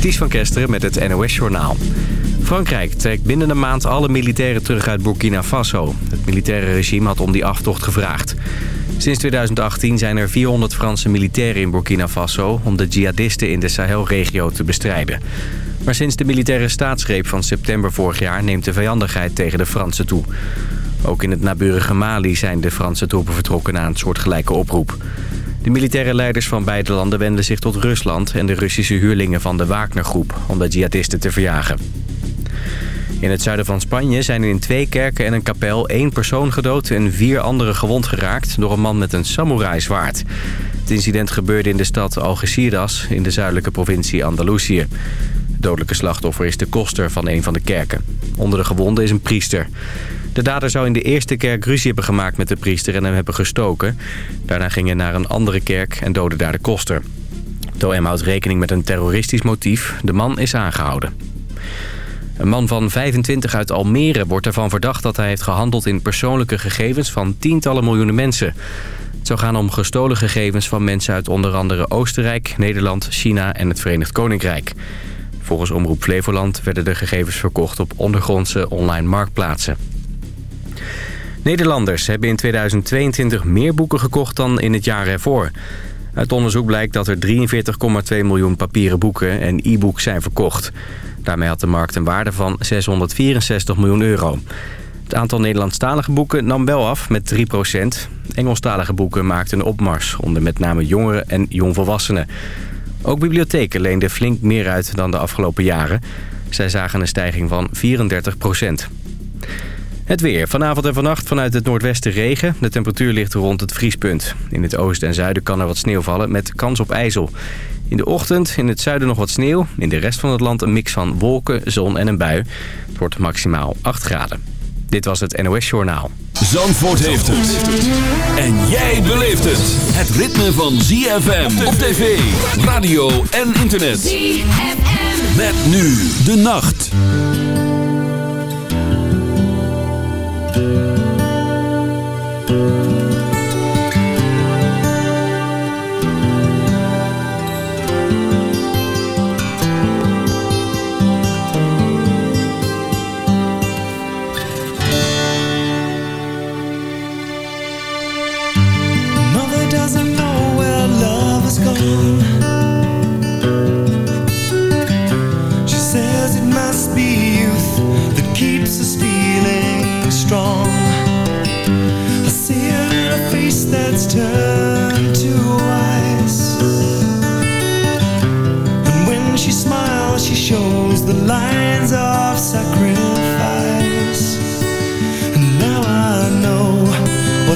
Ties van Kesteren met het NOS-journaal. Frankrijk trekt binnen een maand alle militairen terug uit Burkina Faso. Het militaire regime had om die aftocht gevraagd. Sinds 2018 zijn er 400 Franse militairen in Burkina Faso... om de jihadisten in de Sahelregio te bestrijden. Maar sinds de militaire staatsgreep van september vorig jaar... neemt de vijandigheid tegen de Fransen toe. Ook in het naburige Mali zijn de Franse troepen vertrokken... na een soortgelijke oproep. De militaire leiders van beide landen wenden zich tot Rusland... en de Russische huurlingen van de Wagnergroep... om de jihadisten te verjagen. In het zuiden van Spanje zijn in twee kerken en een kapel één persoon gedood... en vier anderen gewond geraakt door een man met een samurai-zwaard. Het incident gebeurde in de stad Algeciras in de zuidelijke provincie Andalusië. Het dodelijke slachtoffer is de koster van een van de kerken. Onder de gewonden is een priester. De dader zou in de eerste kerk ruzie hebben gemaakt met de priester en hem hebben gestoken. Daarna ging hij naar een andere kerk en doodde daar de koster. De OM houdt rekening met een terroristisch motief. De man is aangehouden. Een man van 25 uit Almere wordt ervan verdacht dat hij heeft gehandeld in persoonlijke gegevens van tientallen miljoenen mensen. Het zou gaan om gestolen gegevens van mensen uit onder andere Oostenrijk, Nederland, China en het Verenigd Koninkrijk. Volgens Omroep Flevoland werden de gegevens verkocht op ondergrondse online marktplaatsen. Nederlanders hebben in 2022 meer boeken gekocht dan in het jaar ervoor. Uit onderzoek blijkt dat er 43,2 miljoen papieren boeken en e-books zijn verkocht. Daarmee had de markt een waarde van 664 miljoen euro. Het aantal Nederlandstalige boeken nam wel af met 3% Engelstalige boeken maakten een opmars onder met name jongeren en jongvolwassenen. Ook bibliotheken leenden flink meer uit dan de afgelopen jaren. Zij zagen een stijging van 34 het weer. Vanavond en vannacht vanuit het noordwesten regen. De temperatuur ligt rond het vriespunt. In het oosten en zuiden kan er wat sneeuw vallen met kans op ijzel. In de ochtend in het zuiden nog wat sneeuw. In de rest van het land een mix van wolken, zon en een bui. Het wordt maximaal 8 graden. Dit was het NOS Journaal. Zandvoort heeft het. En jij beleeft het. Het ritme van ZFM op tv, radio en internet. ZFM. Met nu de nacht.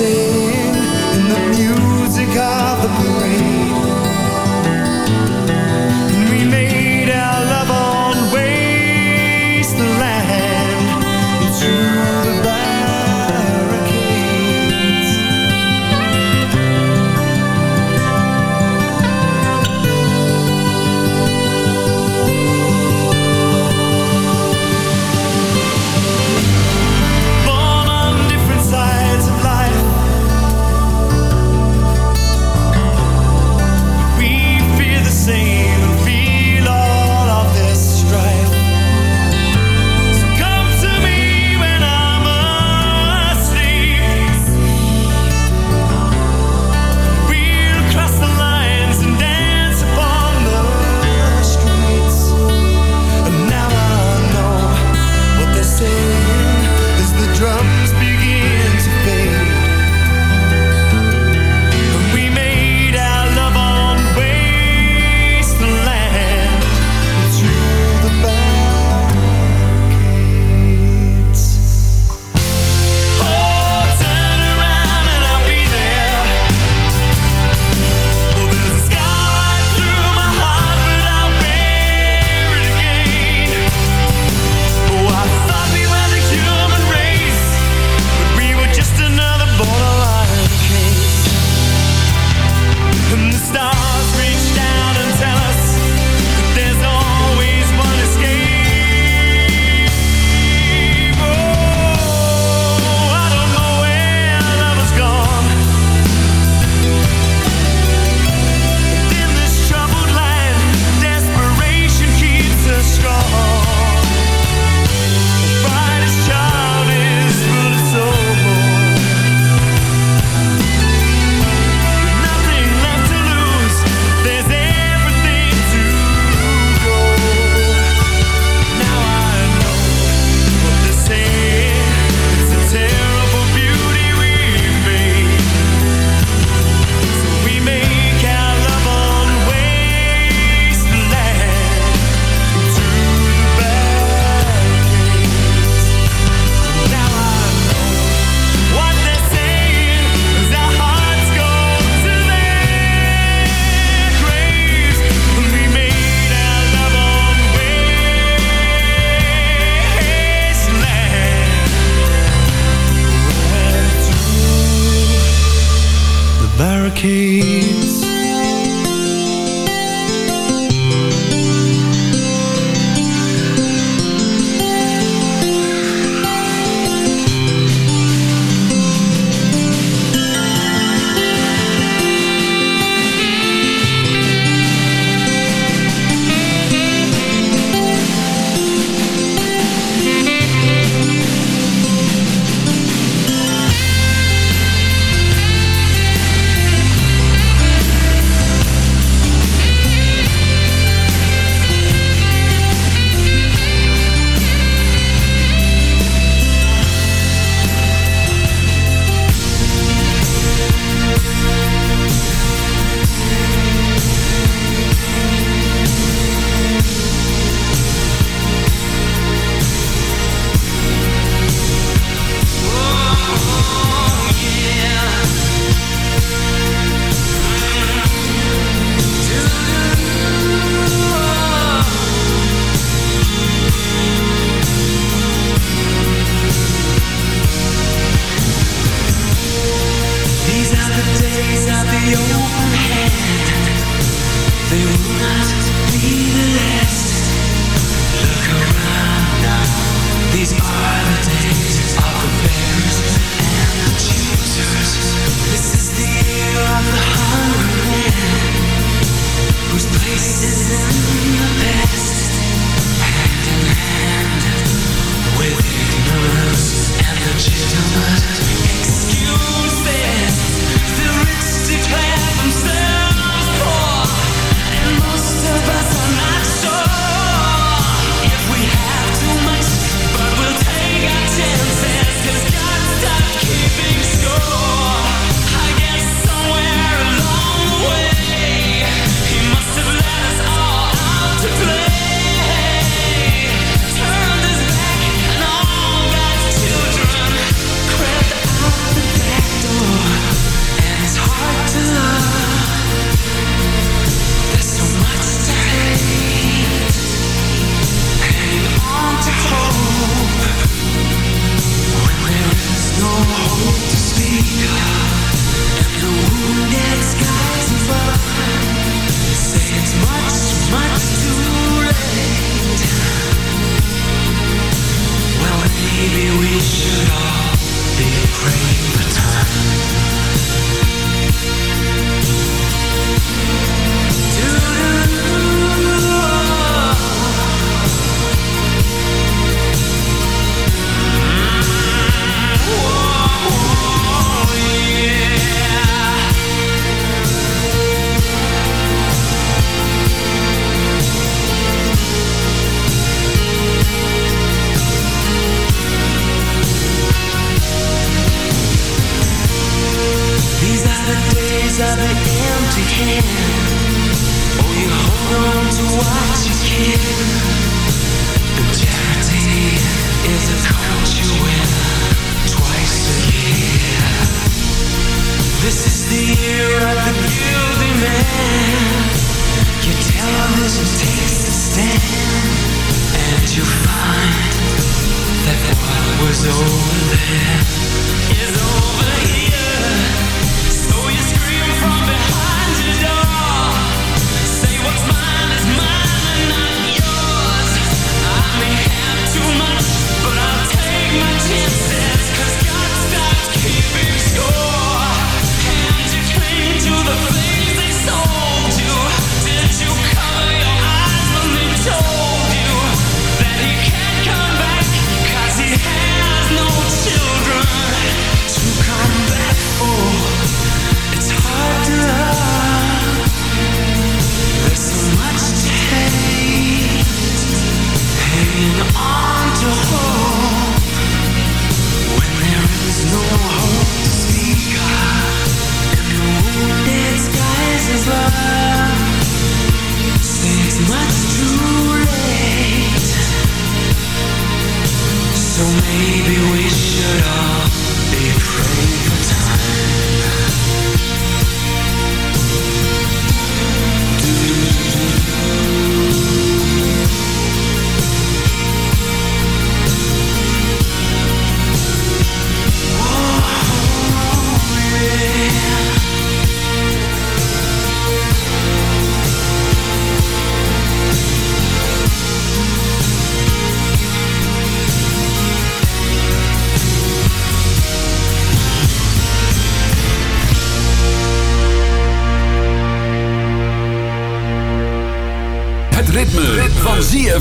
Sing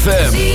Forgive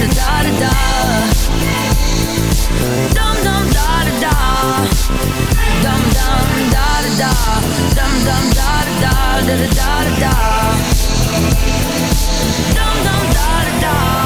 da da da da. Dum dum da da da. Dum dum da da da. Dum dum da da da da da da da. Dum dum da da da.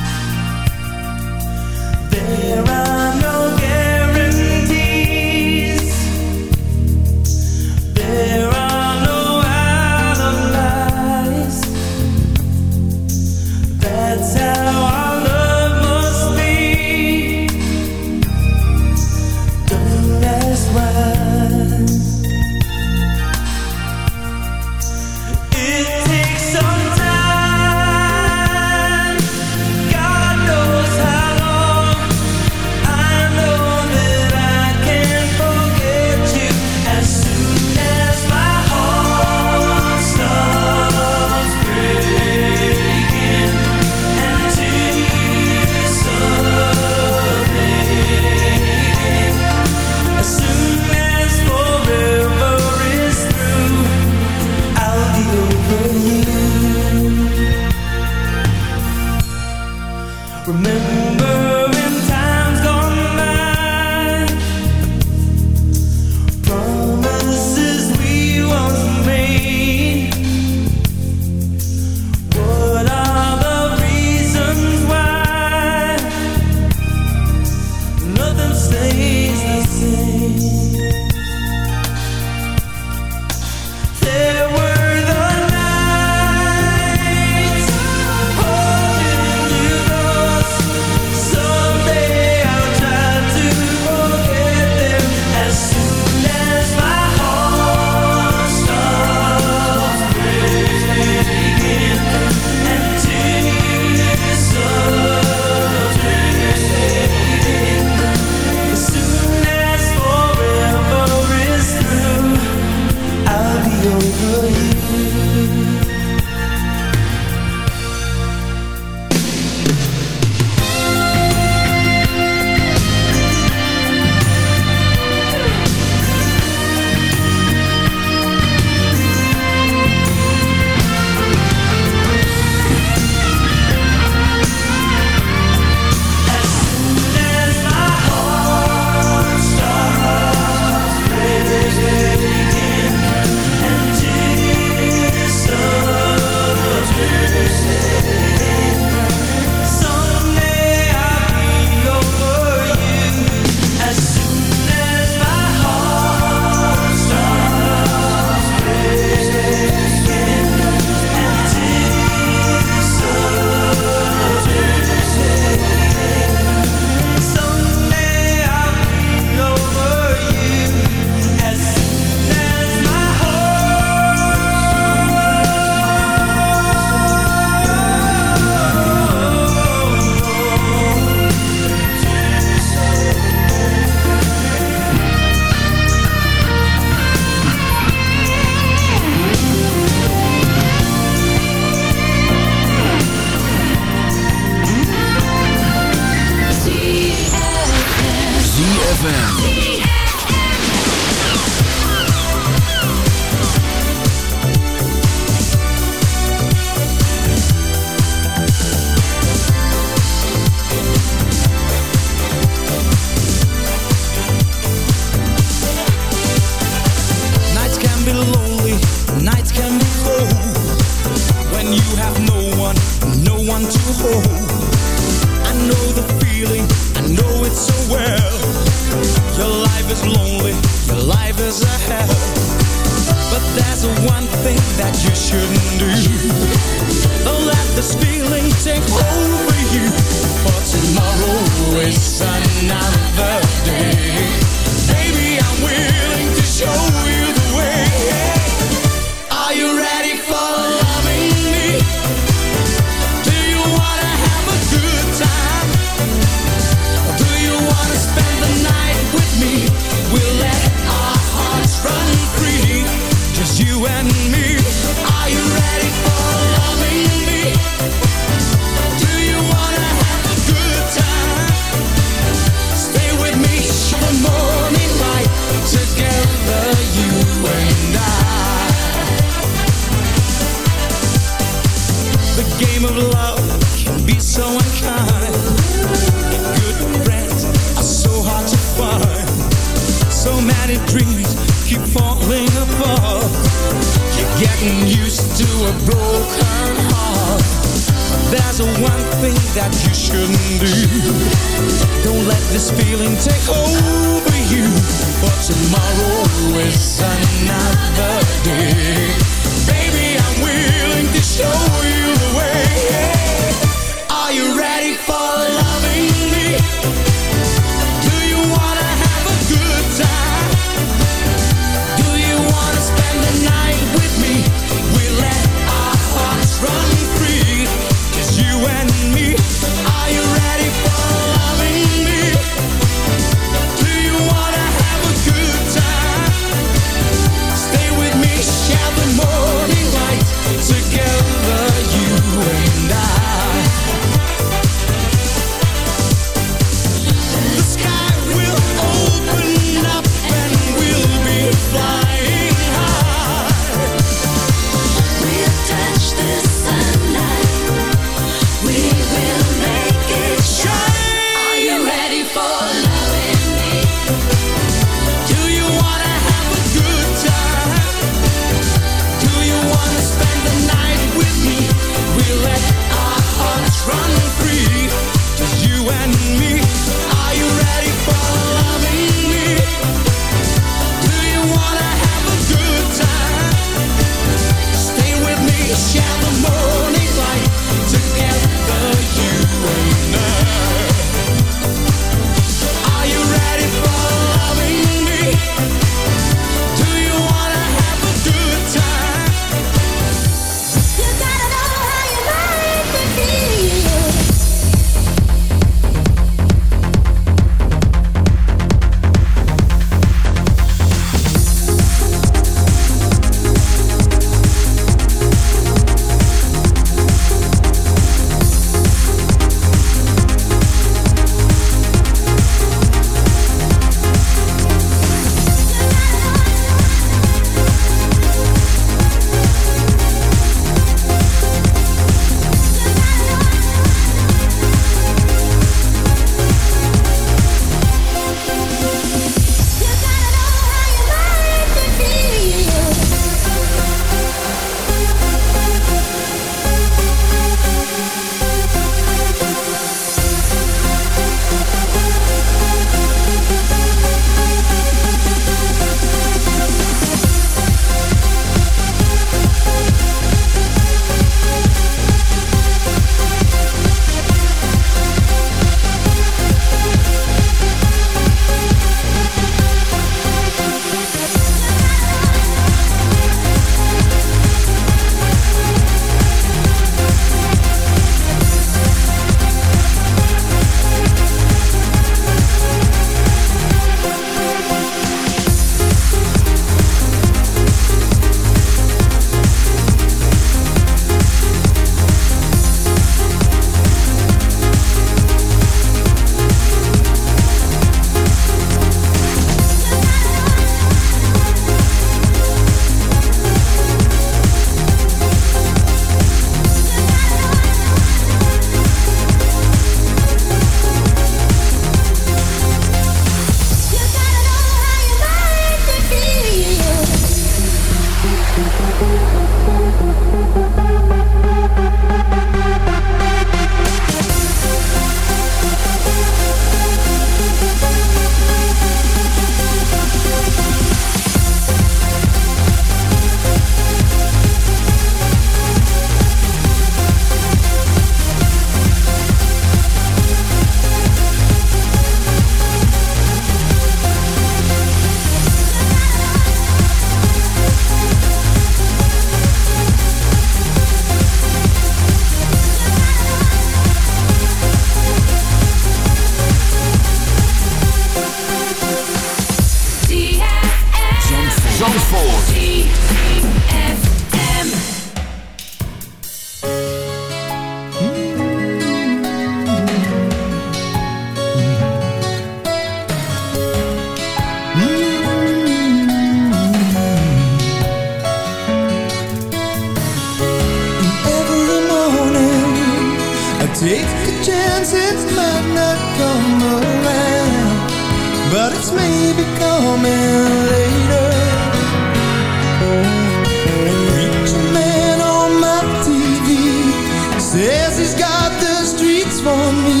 for me.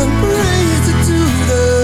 and praise crazy to the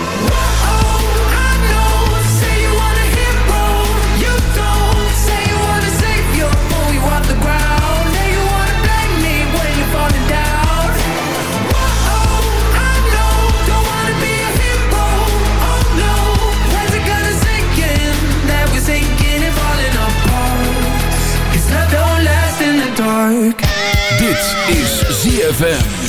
Dit is ZFM.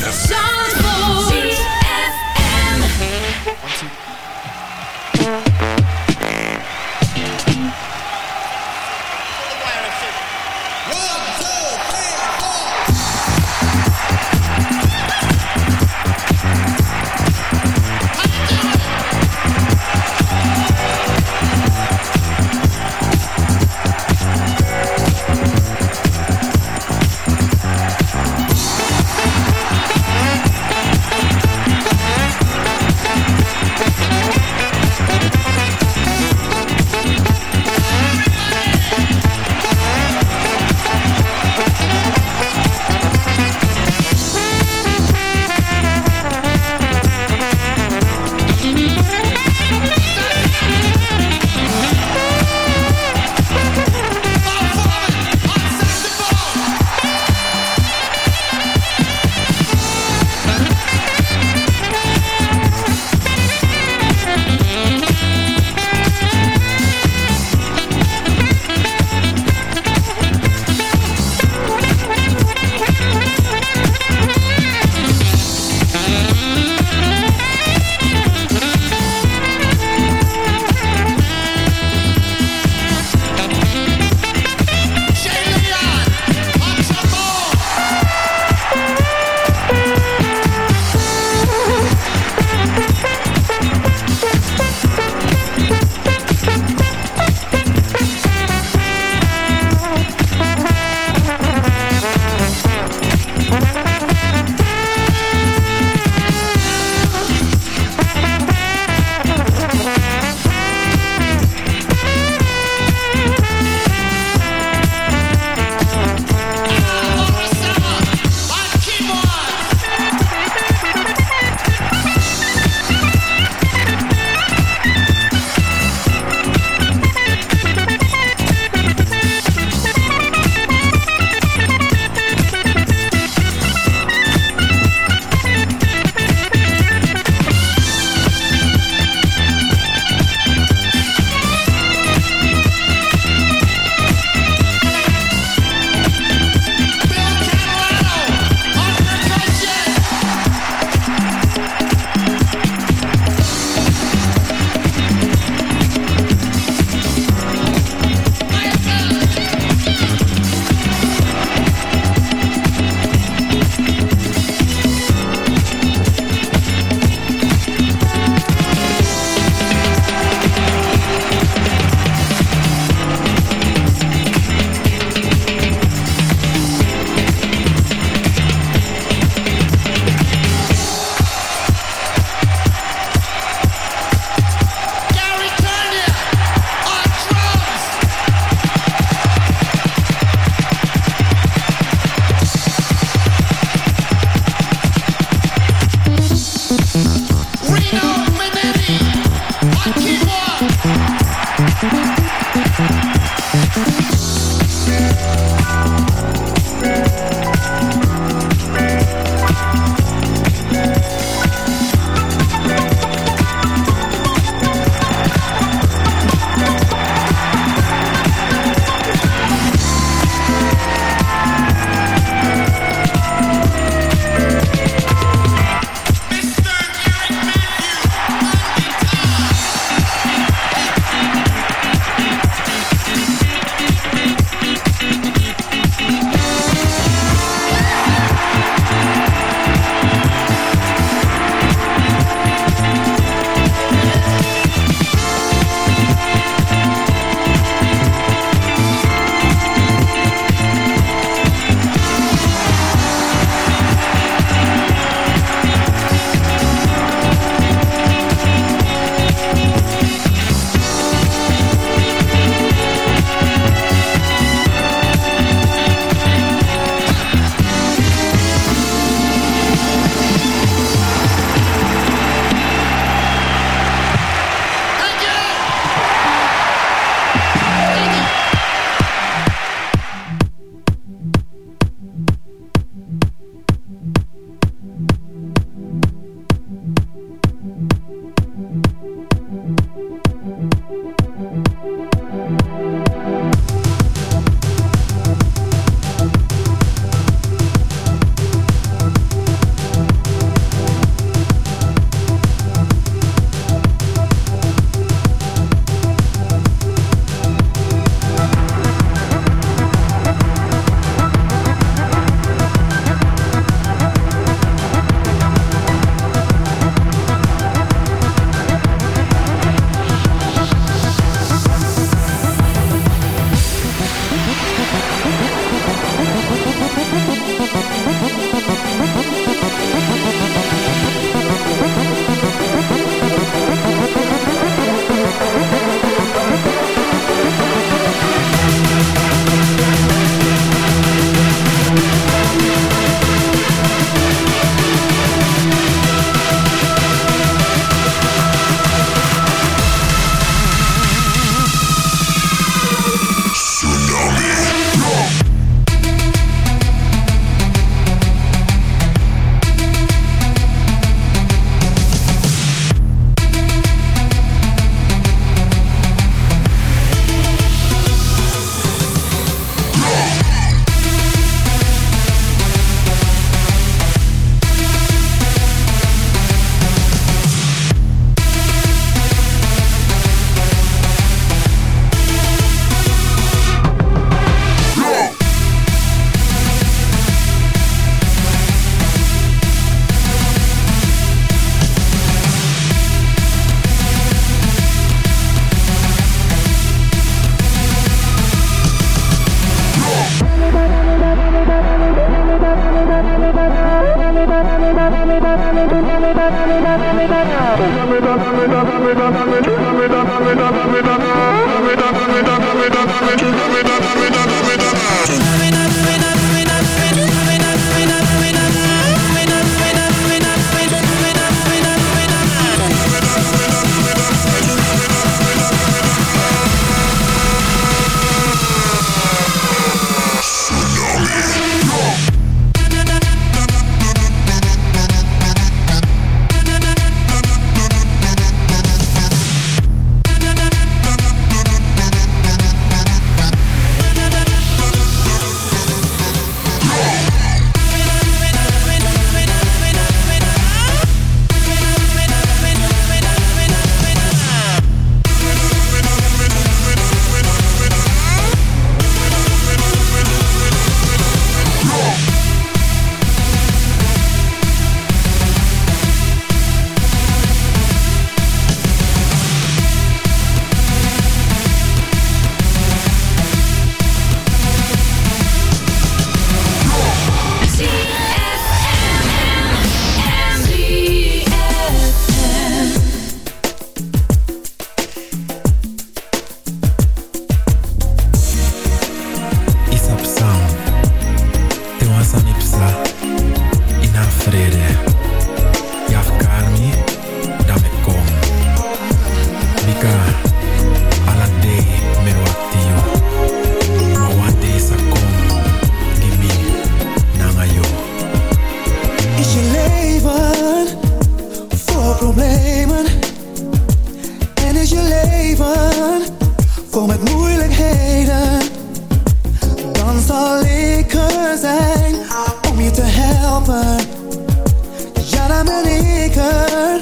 ben ik er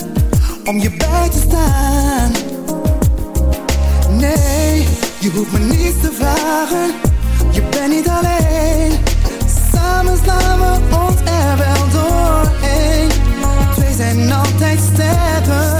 om je bij te staan. Nee, je hoeft me niets te vragen, je bent niet alleen. Samen slaan we ons er wel doorheen. Twee zijn altijd sterker.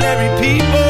ordinary people.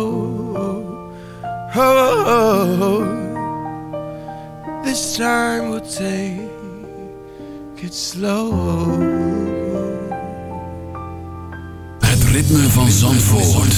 Zandvoort.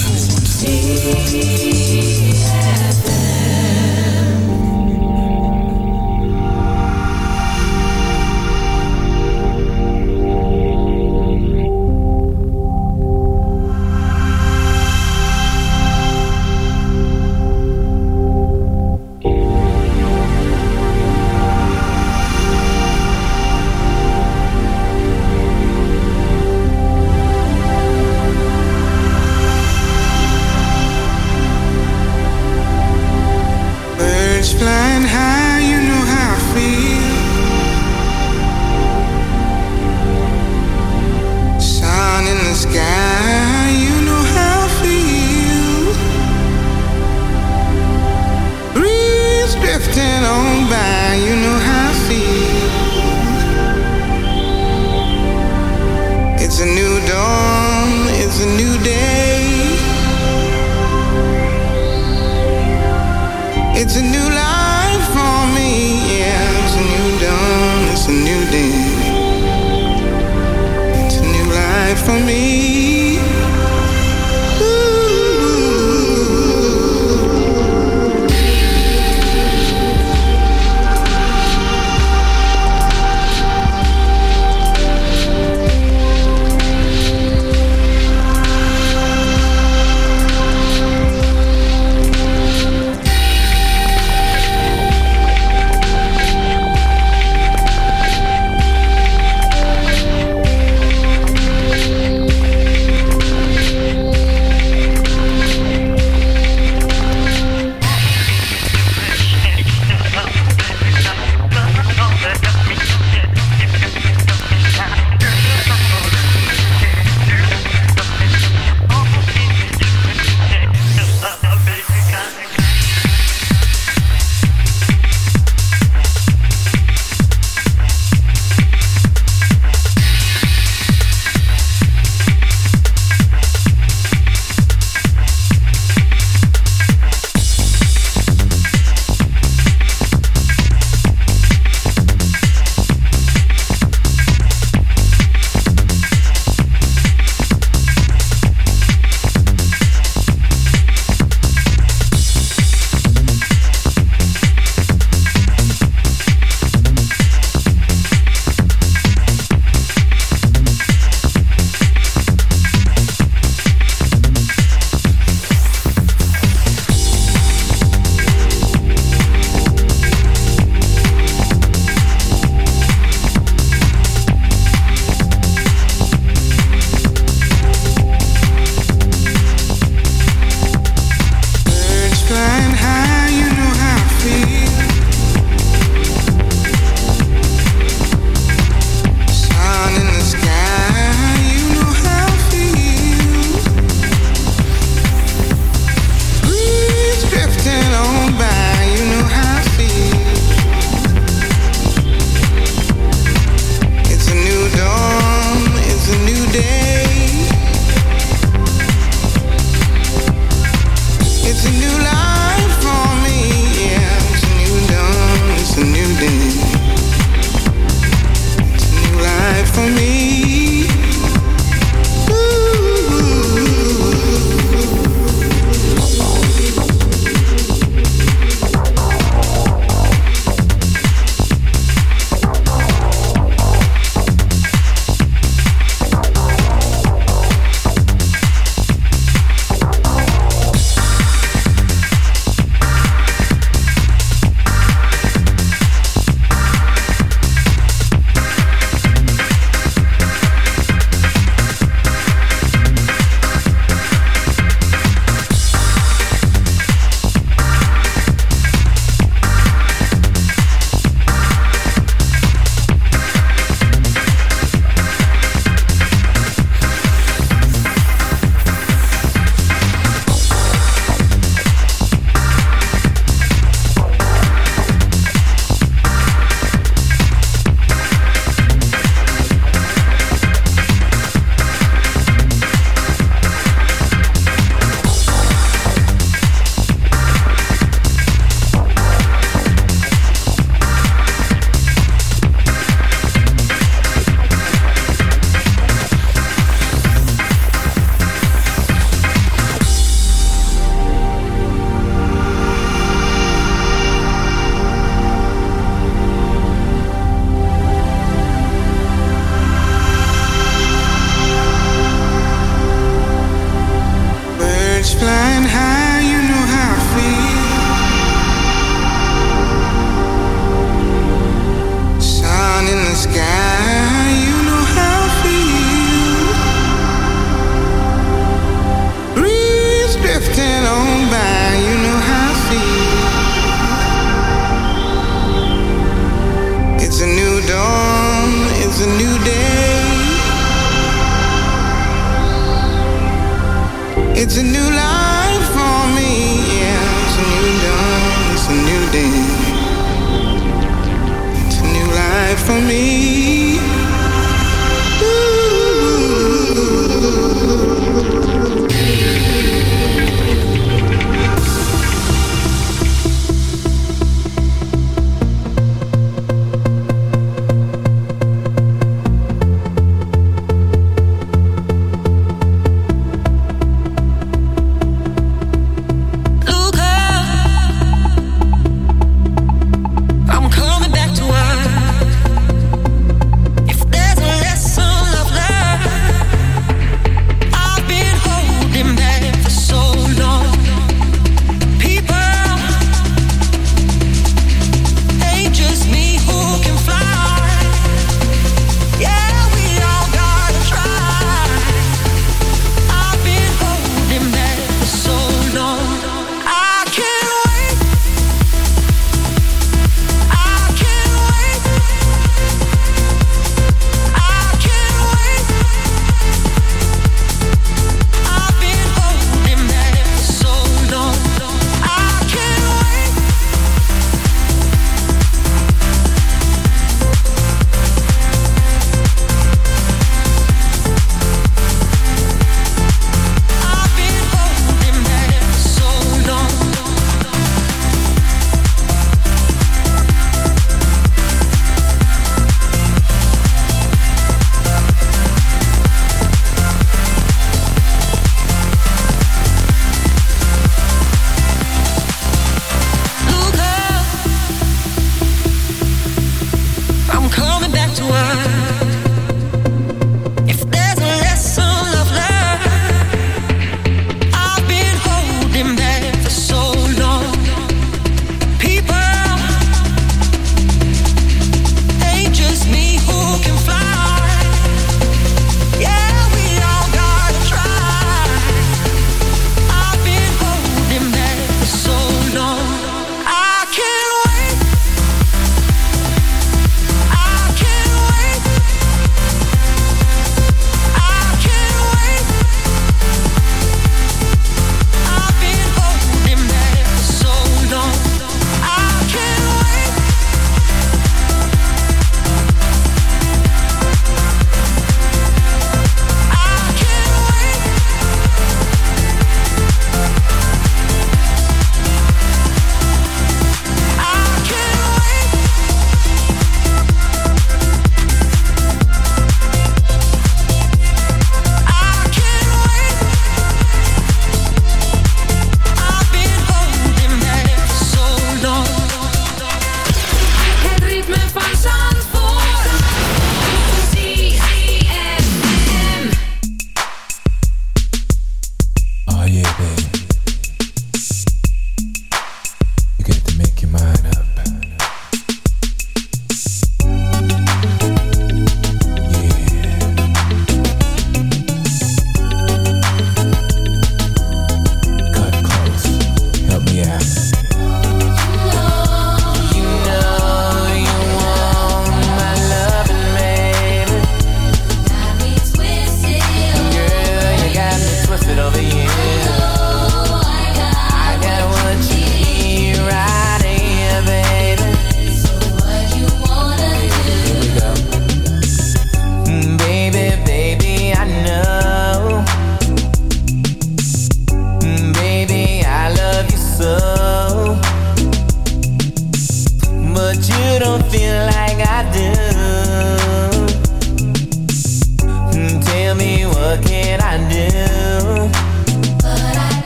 toi.